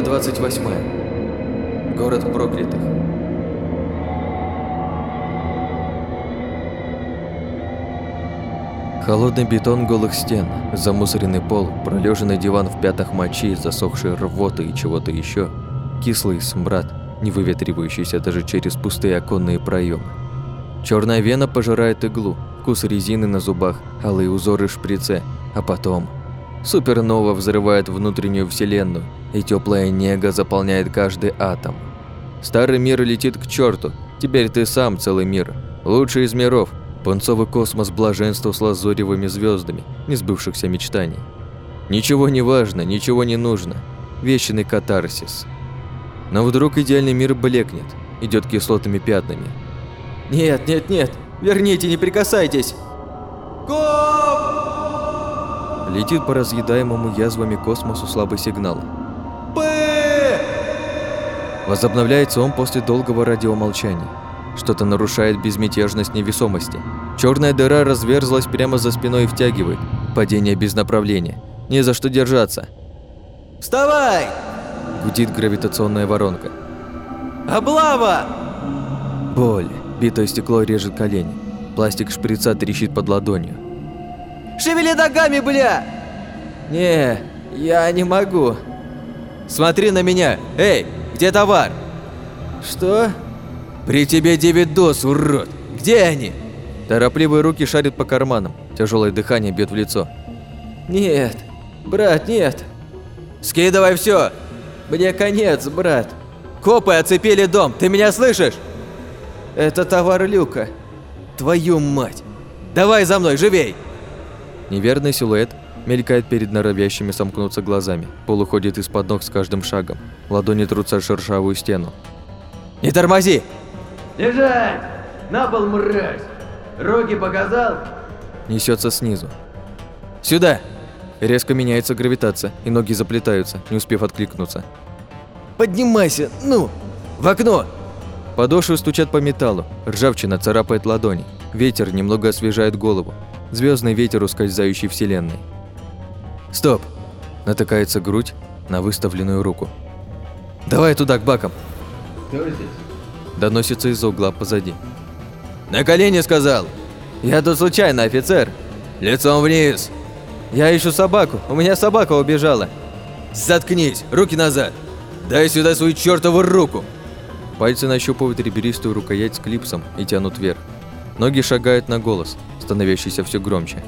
Глава 28. Город проклятых. Холодный бетон голых стен, замусоренный пол, пролеженный диван в пятах мочи, засохшие рвоты и чего-то еще, кислый смрад, не выветривающийся даже через пустые оконные проемы. Черная вена пожирает иглу, вкус резины на зубах, алые узоры в шприце, а потом супернова взрывает внутреннюю вселенную, и теплая нега заполняет каждый атом. Старый мир летит к черту, теперь ты сам целый мир, лучший из миров, Пунцовый космос блаженства с лазоревыми звездами, несбывшихся мечтаний. Ничего не важно, ничего не нужно. Вечный катарсис. Но вдруг идеальный мир блекнет, идет кислотными пятнами. Нет, нет, нет, верните, не прикасайтесь! Коп! Летит по разъедаемому язвами космосу слабый сигнал. Возобновляется он после долгого радиомолчания. Что-то нарушает безмятежность невесомости. Черная дыра разверзлась прямо за спиной и втягивает. Падение без направления. Не за что держаться. «Вставай!» Гудит гравитационная воронка. «Облава!» Боль. Битое стекло режет колени. Пластик шприца трещит под ладонью. «Шевели ногами, бля!» «Не, я не могу». «Смотри на меня! Эй, где товар?» «Что?» «При тебе девять доз, урод! Где они?» Торопливые руки шарят по карманам, тяжелое дыхание бьет в лицо. «Нет, брат, нет!» «Скидывай все! Мне конец, брат! Копы оцепили дом, ты меня слышишь?» «Это товар Люка. Твою мать! Давай за мной, живей!» Неверный силуэт мелькает перед норовящими сомкнуться глазами, пол уходит из-под ног с каждым шагом, ладони трутся о шершавую стену. «Не тормози! Лежать! На пол, мразь! Руки показал? Несется снизу. Сюда! Резко меняется гравитация, и ноги заплетаются, не успев откликнуться. Поднимайся, ну! В окно! Подошвы стучат по металлу, ржавчина царапает ладони, ветер немного освежает голову, звездный ветер ускользающий вселенной. Стоп! Натыкается грудь на выставленную руку. Давай туда, к бакам. Кто здесь? Доносится из угла позади. На колени сказал! Я тут случайно, офицер! Лицом вниз! Я ищу собаку, у меня собака убежала. Заткнись, руки назад! Дай сюда свою чертову руку! Пальцы нащупывают реберистую рукоять с клипсом и тянут вверх. Ноги шагают на голос, становящийся все громче.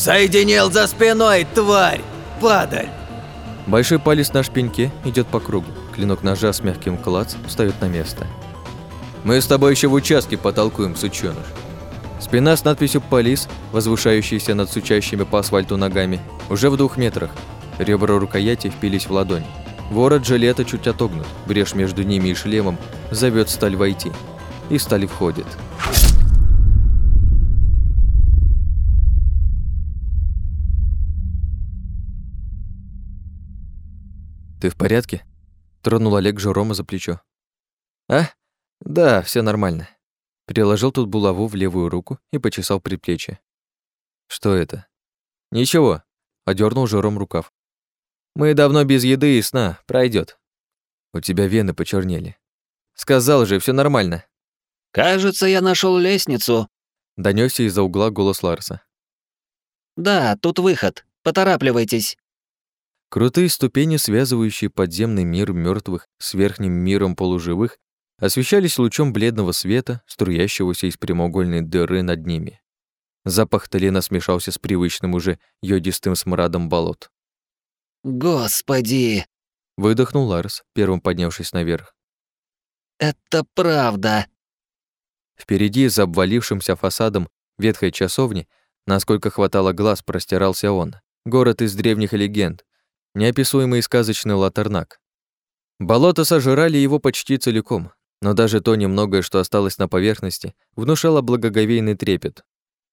Соединил за спиной, тварь! Падаль! Большой палец на шпеньке идет по кругу. Клинок ножа с мягким клац встает на место. Мы с тобой еще в участке потолкуем, сучёныш. Спина с надписью «Полис», возвышающаяся над сучащими по асфальту ногами, уже в двух метрах. Ребра рукояти впились в ладонь. Ворот жилета чуть отогнут, брешь между ними и шлемом зовет сталь войти. И сталь входит. «Ты в порядке?» Тронул Олег Жерома за плечо. «А? Да, все нормально». Переложил тут булаву в левую руку и почесал предплечье. «Что это?» «Ничего», — одернул Жером рукав. «Мы давно без еды и сна, пройдет. У тебя вены почернели. Сказал же, все нормально». «Кажется, я нашел лестницу», — донесся из-за угла голос Ларса. «Да, тут выход. Поторапливайтесь». Крутые ступени, связывающие подземный мир мертвых с верхним миром полуживых, освещались лучом бледного света, струящегося из прямоугольной дыры над ними. Запах тлена смешался с привычным уже йодистым смрадом болот. «Господи!» — выдохнул Ларс, первым поднявшись наверх. «Это правда!» Впереди, за обвалившимся фасадом ветхой часовни, насколько хватало глаз, простирался он, город из древних легенд, неописуемый сказочный латернак. Болото сожрали его почти целиком, но даже то немногое, что осталось на поверхности, внушало благоговейный трепет.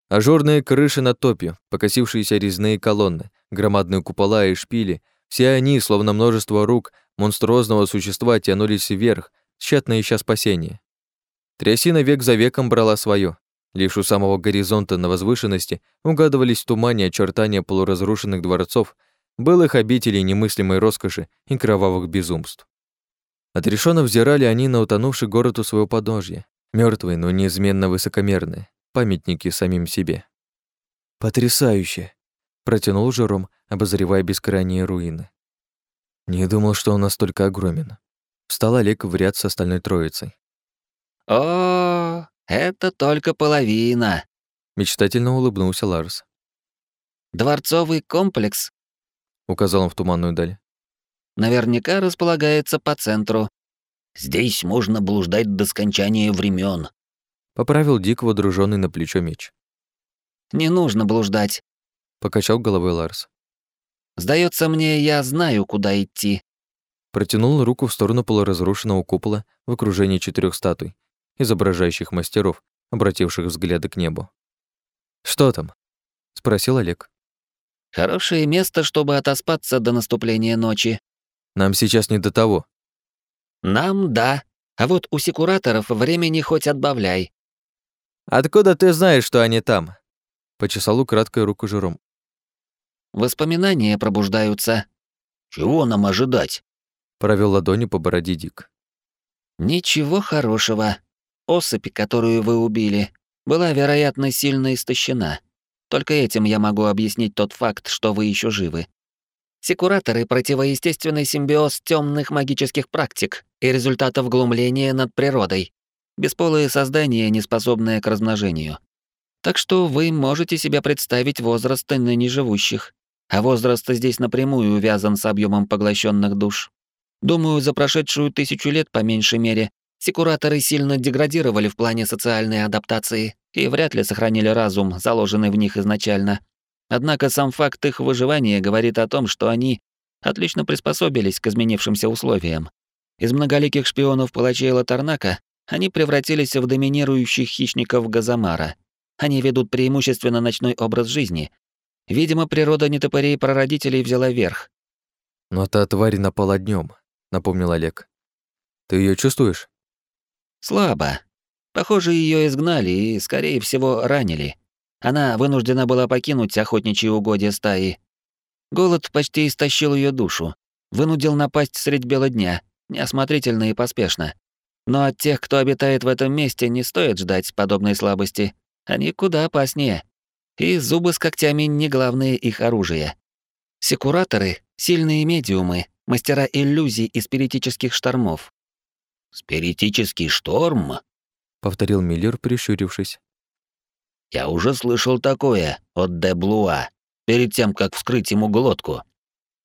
Ажурные крыши над топью, покосившиеся резные колонны, громадные купола и шпили, все они, словно множество рук монструозного существа, тянулись вверх, тщетно ища спасения. Трясина век за веком брала свое. Лишь у самого горизонта на возвышенности угадывались в тумане очертания полуразрушенных дворцов был их обителей немыслимой роскоши и кровавых безумств. Отрешенно взирали они на утонувший город у своего подножья, мертвые, но неизменно высокомерные, памятники самим себе. «Потрясающе!» — протянул Жером, обозревая бескрайние руины. Не думал, что он настолько огромен. Встал Олег в ряд с остальной троицей. О, это только половина. Мечтательно улыбнулся Ларс. Дворцовый комплекс, Указал он в туманную даль. наверняка располагается по центру. Здесь можно блуждать до скончания времен. Поправил Дик, водруженный на плечо меч. Не нужно блуждать. Покачал головой Ларс. Сдается мне, я знаю, куда идти. Протянул руку в сторону полуразрушенного купола в окружении четырех статуй, изображающих мастеров, обративших взгляды к небу. «Что там?» — спросил Олег. Хорошее место, чтобы отоспаться до наступления ночи. «Нам сейчас не до того». Нам да, а вот у секураторов времени хоть отбавляй. «Откуда ты знаешь, что они там?» — почесал украдкой руку Жером. Воспоминания пробуждаются. Чего нам ожидать? Провел ладонью по бороде Дик. Ничего хорошего. Особь, которую вы убили, была, вероятно, сильно истощена. Только этим я могу объяснить тот факт, что вы еще живы. Секураторы — противоестественный симбиоз темных магических практик и результатов глумления над природой. Бесполые создания, не способные к размножению. Так что вы можете себе представить возраст ныне живущих. А возраст здесь напрямую увязан с объемом поглощенных душ. Думаю, за прошедшую тысячу лет, по меньшей мере, секураторы сильно деградировали в плане социальной адаптации и вряд ли сохранили разум, заложенный в них изначально. Однако сам факт их выживания говорит о том, что они отлично приспособились к изменившимся условиям. Из многоликих шпионов палачей Латарнака они превратились в доминирующих хищников Газамара. Они ведут преимущественно ночной образ жизни. Видимо, природа нетопырей прародителей взяла верх. «Но та тварь напала днем, напомнил Олег. «Ты ее чувствуешь?» Слабо. Похоже, ее изгнали и, скорее всего, ранили. Она вынуждена была покинуть охотничьи угодья стаи. Голод почти истощил ее душу, вынудил напасть средь бела дня, неосмотрительно и поспешно. Но от тех, кто обитает в этом месте, не стоит ждать подобной слабости. Они куда опаснее. И зубы с когтями не главное их оружие. Секураторы — сильные медиумы, мастера иллюзий и спиритических штормов. Спиритический шторм? повторил Миллер, прищурившись. Я уже слышал такое от Де Блуа, перед тем, как вскрыть ему глотку.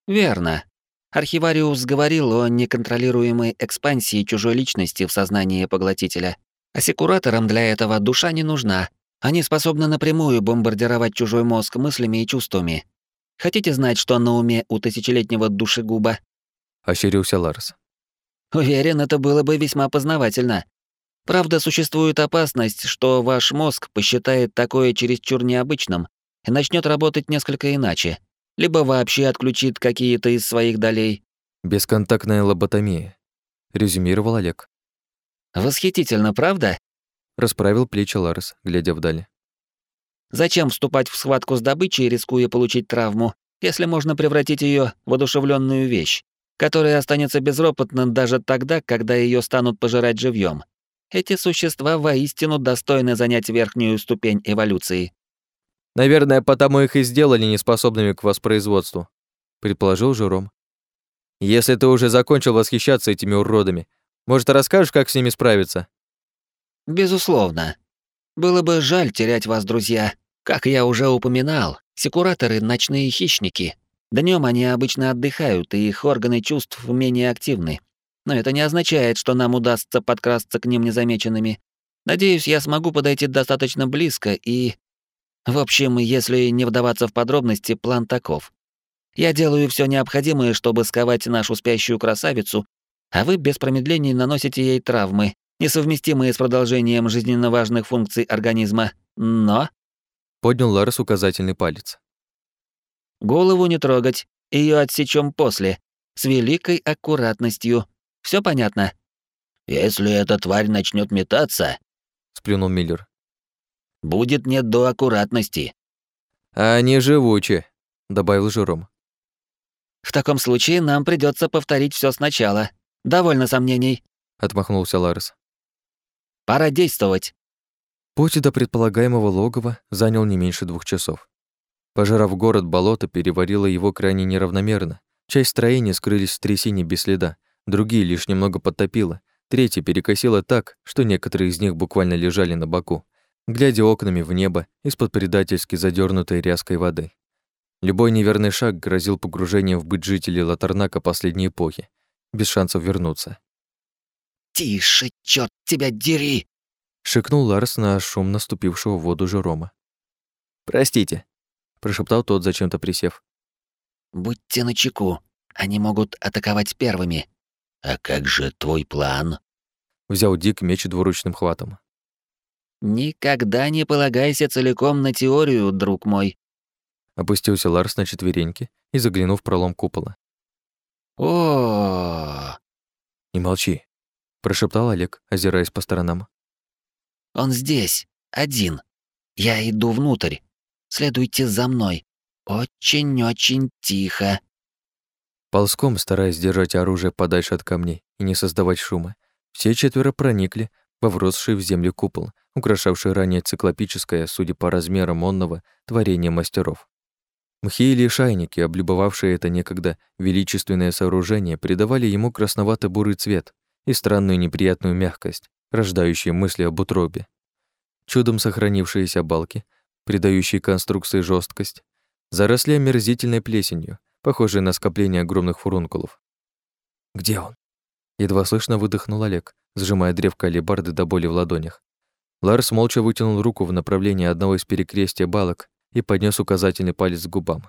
Верно. Архивариус говорил о неконтролируемой экспансии чужой личности в сознании поглотителя. А секураторам для этого душа не нужна. Они способны напрямую бомбардировать чужой мозг мыслями и чувствами. Хотите знать, что на уме у тысячелетнего душегуба? Ощерился Ларс. Уверен, это было бы весьма познавательно. Правда, существует опасность, что ваш мозг посчитает такое чересчур необычным и начнет работать несколько иначе, либо вообще отключит какие-то из своих долей. Бесконтактная лоботомия, резюмировал Олег. Восхитительно, правда? Расправил плечи Ларс, глядя вдаль. Зачем вступать в схватку с добычей, рискуя получить травму, если можно превратить ее в одушевленную вещь, которая останется безропотна даже тогда, когда ее станут пожирать живьем? Эти существа воистину достойны занять верхнюю ступень эволюции. Наверное, потому их и сделали неспособными к воспроизводству, предположил Жером. Если ты уже закончил восхищаться этими уродами, может, расскажешь, как с ними справиться? Безусловно. Было бы жаль терять вас, друзья. Как я уже упоминал, секураторы — ночные хищники. Днем они обычно отдыхают, и их органы чувств менее активны. Но это не означает, что нам удастся подкрасться к ним незамеченными. Надеюсь, я смогу подойти достаточно близко и... В общем, если не вдаваться в подробности, план таков. Я делаю все необходимое, чтобы сковать нашу спящую красавицу, а вы без промедлений наносите ей травмы, несовместимые с продолжением жизненно важных функций организма. Но Поднял Ларс указательный палец. Голову не трогать, ее отсечем после, с великой аккуратностью. Все понятно? Если эта тварь начнет метаться, Сплюнул Миллер. будет не до аккуратности. А они живучи, добавил Жером. В таком случае нам придется повторить все сначала. Довольно сомнений. Отмахнулся Ларс. Пора действовать. Путь до предполагаемого логова занял не меньше двух часов. Пожирав город, болото переварило его крайне неравномерно. Часть строения скрылись в трясине без следа, другие лишь немного подтопило, третьи перекосило так, что некоторые из них буквально лежали на боку, глядя окнами в небо из-под предательски задернутой ряской воды. Любой неверный шаг грозил погружением в быт жителей Латарнака последней эпохи, без шансов вернуться. «Тише, черт тебя дери!» — шикнул Ларс на шум наступившего в воду Жерома. «Простите», — прошептал тот, зачем-то присев. «Будьте начеку, они могут атаковать первыми». «А как же твой план?» Взял Дик меч двуручным хватом. «Никогда не полагайся целиком на теорию, друг мой». Опустился Ларс на четвереньки и заглянул в пролом купола. о «Не молчи», — прошептал Олег, озираясь по сторонам. Он здесь, один. Я иду внутрь. Следуйте за мной. Очень-очень тихо. Ползком, стараясь держать оружие подальше от камней и не создавать шума, все четверо проникли во вросший в землю купол, украшавший ранее циклопическое, судя по размерам онного, творение мастеров. Мхи или шайники, облюбовавшие это некогда величественное сооружение, придавали ему красновато-бурый цвет и странную неприятную мягкость, рождающие мысли об утробе. Чудом сохранившиеся балки, придающие конструкции жесткость, заросли омерзительной плесенью, похожие на скопление огромных фурункулов. «Где он?» Едва слышно выдохнул Олег, сжимая древко алебарды до боли в ладонях. Ларс молча вытянул руку в направлении одного из перекрестия балок и поднес указательный палец к губам.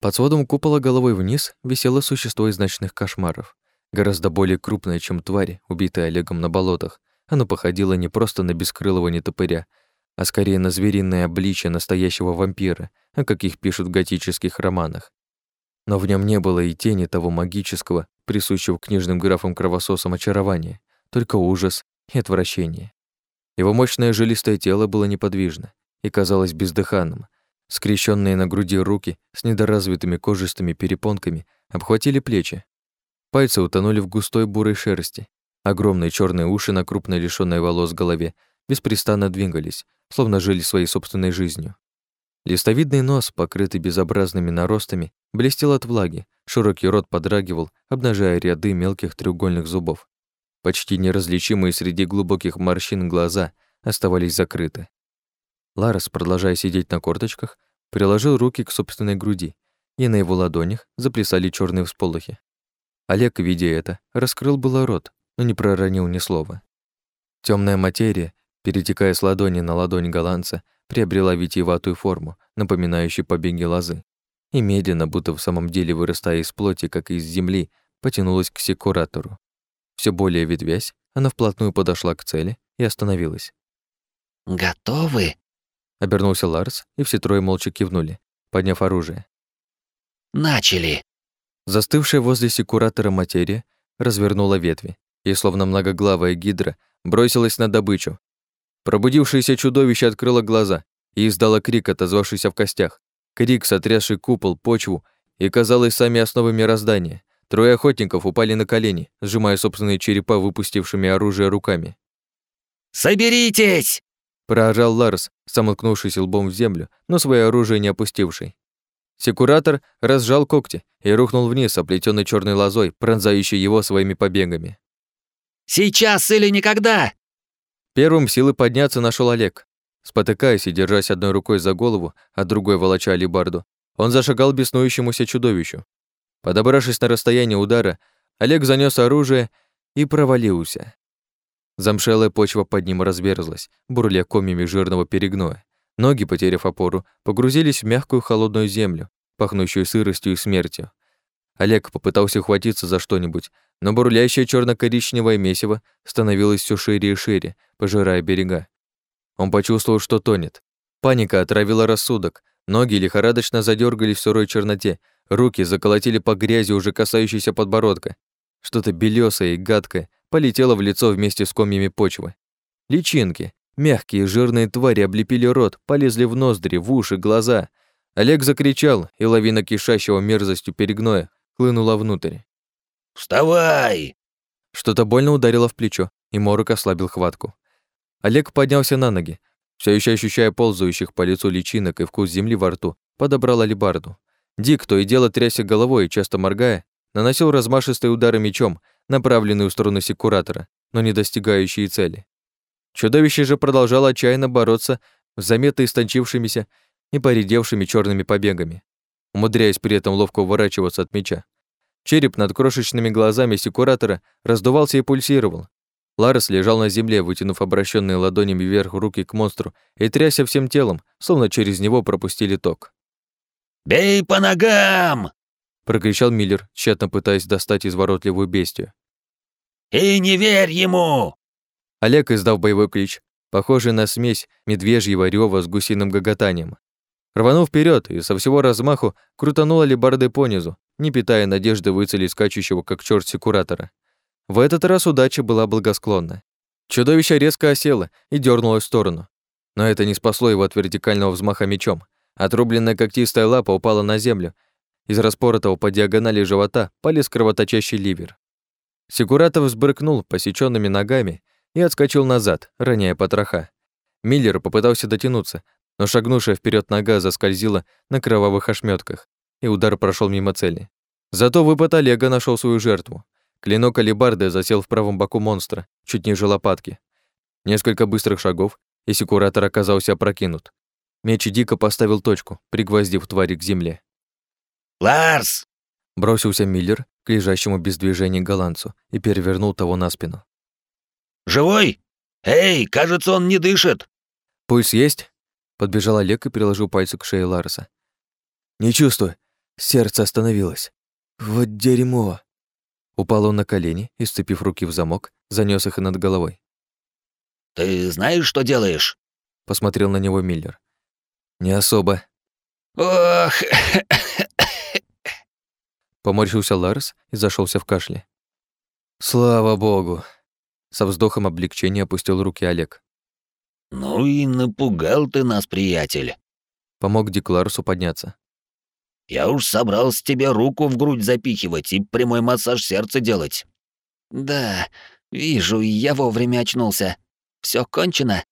Под сводом купола головой вниз висело существо из ночных кошмаров, гораздо более крупное, чем тварь, убитая Олегом на болотах, оно походило не просто на бескрылого нетопыря, а скорее на звериное обличие настоящего вампира, о каких пишут в готических романах. Но в нем не было и тени того магического, присущего книжным графам-кровососам очарования, только ужас и отвращение. Его мощное жилистое тело было неподвижно и казалось бездыханным. Скрещенные на груди руки с недоразвитыми кожистыми перепонками обхватили плечи. Пальцы утонули в густой бурой шерсти, Огромные черные уши на крупной лишённой волос голове беспрестанно двигались, словно жили своей собственной жизнью. Листовидный нос, покрытый безобразными наростами, блестел от влаги, широкий рот подрагивал, обнажая ряды мелких треугольных зубов. Почти неразличимые среди глубоких морщин глаза оставались закрыты. Ларес, продолжая сидеть на корточках, приложил руки к собственной груди, и на его ладонях заплясали черные всполохи. Олег, видя это, раскрыл было рот, но не проронил ни слова. Темная материя, перетекая с ладони на ладонь голландца, приобрела витиеватую форму, напоминающую побеги лозы, и медленно, будто в самом деле вырастая из плоти, как из земли, потянулась к секуратору. Все более ветвясь, она вплотную подошла к цели и остановилась. «Готовы?» Обернулся Ларс, и все трое молча кивнули, подняв оружие. «Начали!» Застывшая возле секуратора материя развернула ветви, и, словно многоглавая гидра, бросилась на добычу. Пробудившееся чудовище открыло глаза и издало крик, отозвавшийся в костях. Крик, сотрясший купол, почву и, казалось, сами основы мироздания. Трое охотников упали на колени, сжимая собственные черепа выпустившими оружие руками. «Соберитесь!» Проорал Ларс, самоткнувшись лбом в землю, но свое оружие не опустивший. Секуратор разжал когти и рухнул вниз, оплетённый черной лозой, пронзающей его своими побегами. Сейчас или никогда!» Первым силы подняться нашел Олег. Спотыкаясь и держась одной рукой за голову, а другой волоча алибарду, он зашагал беснующемуся чудовищу. Подобравшись на расстояние удара, Олег занёс оружие и провалился. Замшелая почва под ним разверзлась, бурля комьями жирного перегноя. Ноги, потеряв опору, погрузились в мягкую холодную землю, пахнущую сыростью и смертью. Олег попытался ухватиться за что-нибудь, но бурлящее черно коричневое месиво становилось все шире и шире, пожирая берега. Он почувствовал, что тонет. Паника отравила рассудок, ноги лихорадочно задергались в сырой черноте, руки заколотили по грязи, уже касающейся подбородка. Что-то белесое и гадкое полетело в лицо вместе с комьями почвы. Личинки, мягкие жирные твари облепили рот, полезли в ноздри, в уши, глаза. Олег закричал, и лавина кишащего мерзостью перегноя хлынула внутрь. «Вставай!» Что-то больно ударило в плечо, и Морок ослабил хватку. Олег поднялся на ноги, все еще ощущая ползающих по лицу личинок и вкус земли во рту, подобрал алебарду. Дик, то и дело тряся головой и часто моргая, наносил размашистые удары мечом, направленные в сторону секуратора, но не достигающие цели. Чудовище же продолжало отчаянно бороться с заметно истончившимися и поредевшими черными побегами, умудряясь при этом ловко уворачиваться от меча. Череп над крошечными глазами секуратора раздувался и пульсировал. Ларес лежал на земле, вытянув обращенные ладонями вверх руки к монстру и тряся всем телом, словно через него пропустили ток. «Бей по ногам!» — прокричал Миллер, тщетно пытаясь достать изворотливую бестию. «И не верь ему!» Олег издав боевой клич, похожий на смесь медвежьего рёва с гусиным гоготанием. Рванув вперед и со всего размаху крутанул алебардой понизу, не питая надежды выцелить скачущего как чёрт секуратора. В этот раз удача была благосклонна. Чудовище резко осело и дернулось в сторону. Но это не спасло его от вертикального взмаха мечом. Отрубленная когтистая лапа упала на землю. Из распоротого по диагонали живота полез кровоточащий ливер. Секуратов взбрыкнул посеченными ногами и отскочил назад, роняя потроха. Миллер попытался дотянуться, но шагнувшая вперед нога заскользила на кровавых ошметках, и удар прошел мимо цели. Зато выпад Олега нашел свою жертву. Клинок алебарды засел в правом боку монстра, чуть ниже лопатки. Несколько быстрых шагов, и секуратор оказался опрокинут. Меч дико поставил точку, пригвоздив твари к земле. «Ларс!» Бросился Миллер к лежащему без движения голландцу и перевернул того на спину. «Живой? Эй, кажется, он не дышит!» «Пульс есть?» Подбежал Олег и приложил пальцы к шее Ларса. «Не чувствую. Сердце остановилось. Вот дерьмо!» Упал он на колени и, сцепив руки в замок, занёс их над головой. «Ты знаешь, что делаешь?» Посмотрел на него Миллер. «Не особо». «Ох!» Поморщился Ларс и зашелся в кашле. «Слава богу!» Со вздохом облегчения опустил руки Олег. «Ну и напугал ты нас, приятель!» Помог Дикларусу подняться. «Я уж собрался тебе руку в грудь запихивать и прямой массаж сердца делать». Да, вижу, я вовремя очнулся. Все кончено?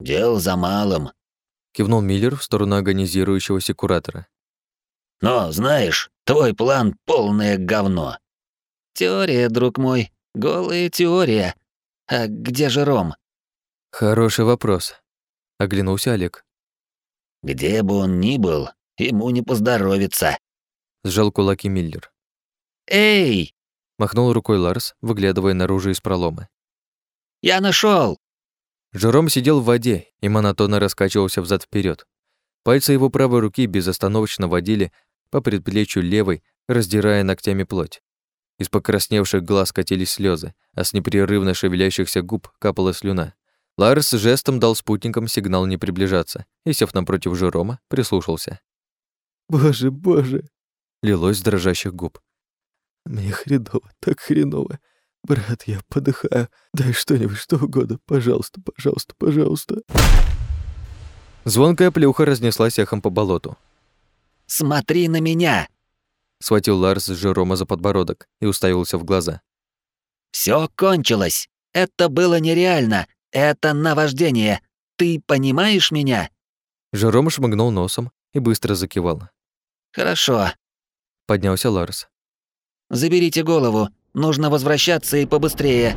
«Дело за малым. Кивнул Миллер в сторону агонизирующегося куратора. Но, знаешь, твой план — полное говно». Теория, друг мой, голая теория. А где же Ром? Хороший вопрос. Оглянулся Олег. «Где бы он ни был, ему не поздоровится». Сжал кулаки Миллер. Эй, Махнул рукой Ларс, выглядывая наружу из пролома. я нашел. Жером сидел в воде и монотонно раскачивался взад вперед. Пальцы его правой руки безостановочно водили по предплечью левой, раздирая ногтями плоть. Из покрасневших глаз катились слезы, а с непрерывно шевелящихся губ капала слюна. Ларс жестом дал спутникам сигнал не приближаться и, сев напротив Жерома, прислушался. «Боже, боже!» — лилось с дрожащих губ. «Мне хреново, так хреново. Брат, я подыхаю. Дай что-нибудь, что угодно. Пожалуйста, пожалуйста, пожалуйста». Звонкая плюха разнеслась эхом по болоту. Смотри на меня. Схватил Ларс Жерома за подбородок и уставился в глаза. Все кончилось. Это было нереально. Это наваждение. Ты понимаешь меня? Жером шмыгнул носом и быстро закивал. Хорошо. Поднялся Ларс. Заберите голову. Нужно возвращаться и побыстрее.